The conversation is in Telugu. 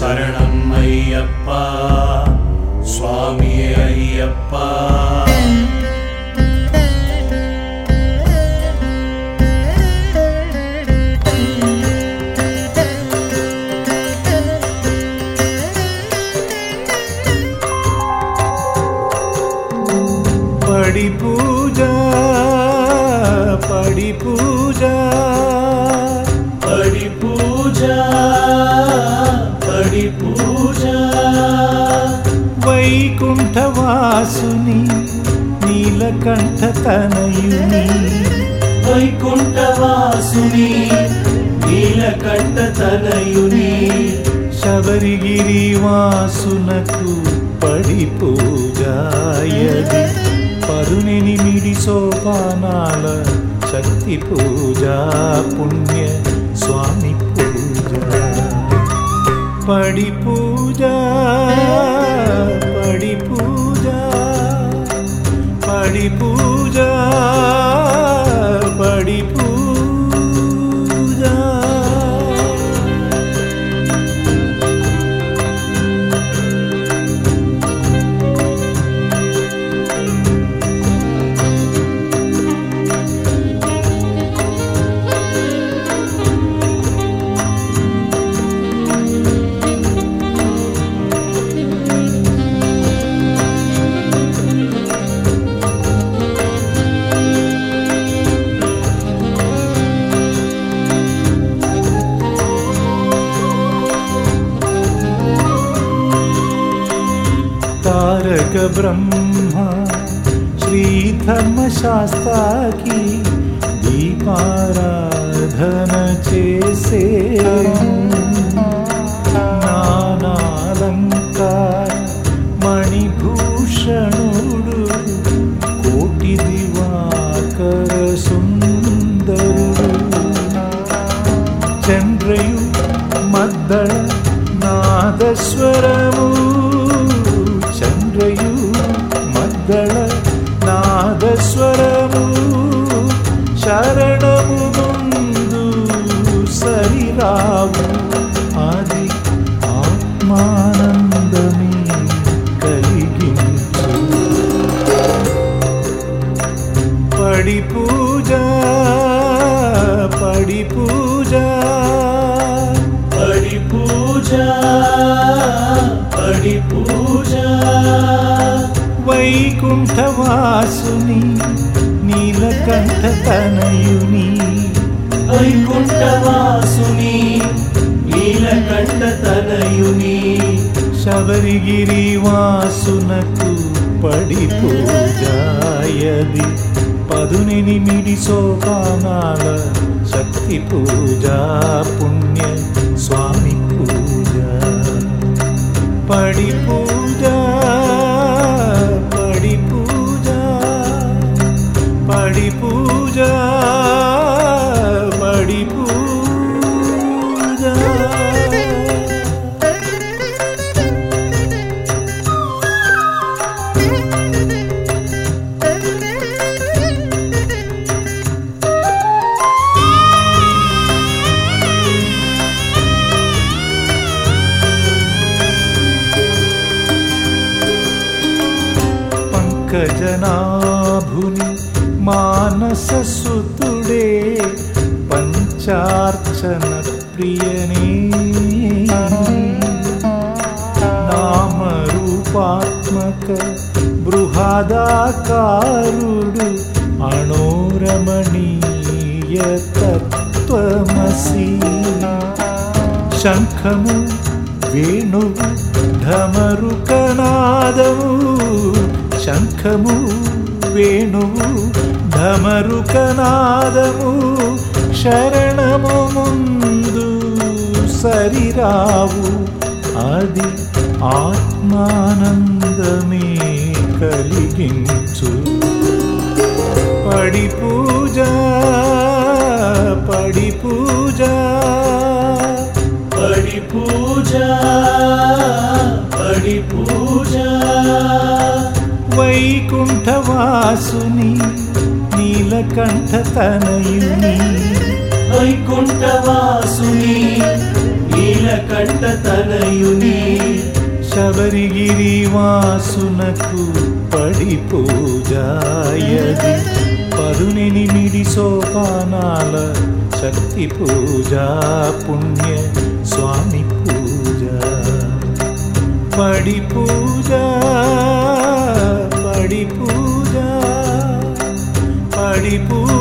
சரணம் ஐயப்பா. சுவாமி ஐயப்பா. నీలకంఠ తనయుని. వైకుంఠవాసుని నీలకంఠ తనయుని. శబరిగిరి వాసునకు పడి పూజాయది పరుణిని మిడి సోపానాల శక్తి పూజ పుణ్య స్వామి పూజ. పడి పూజ పడి పూజ पूजा बड़ी पूजा ब्रह्मा श्रीधर्मशास्ताकी ई पाराधनचे सेवं खनालङ्कारमणिभूषणोडु कोटिदिवाकसुन्द चन्द्रयु मद्दळ मद्दण्नाथश्वर శరణము ముందు సరిరావు అది ఆత్మానందమే కలిగించు. పడి పూజ పడి పూజ. పడి పూజ పడి పూజ. వైకుంఠవాసుని నీలకంఠ తనయుని వైకుంఠవాసుని నీలకంఠ తనయుని శబరిగిరి వాసునకు పడి పూజాయది. పదునెనిమిది సోపానాల శక్తి పూజ పుణ్య స్వామి పూజ. పడి పూజ ग मानससुतुडे मानसुतुडे नामरूपात्मक बृहदाकारुडु नामरूपात्मकबृहादाकारुर् अणोरमणीयतत्वमसीना शङ्खमु वेणुबुद्धमरुकणादौ శంఖము వేణువు ఢమరుకనాదము శరణము ముందు సరిరావు అది ఆత్మానందమే కలిగించు పడి పూజ పడి పూజ పడి పూజ పడి పూజ వైకుంఠవాసుని నీలకంఠ తనయుని వైకుంఠవాసుని నీల నీలకంఠ తనయుని శబరిగిరి వాసునకు పడి పూజాయది పదునెనిమిది సోపానాల శక్తి పూజ పుణ్య స్వామి పూజ. పడి పూజ పడి పూజ పడి పూజ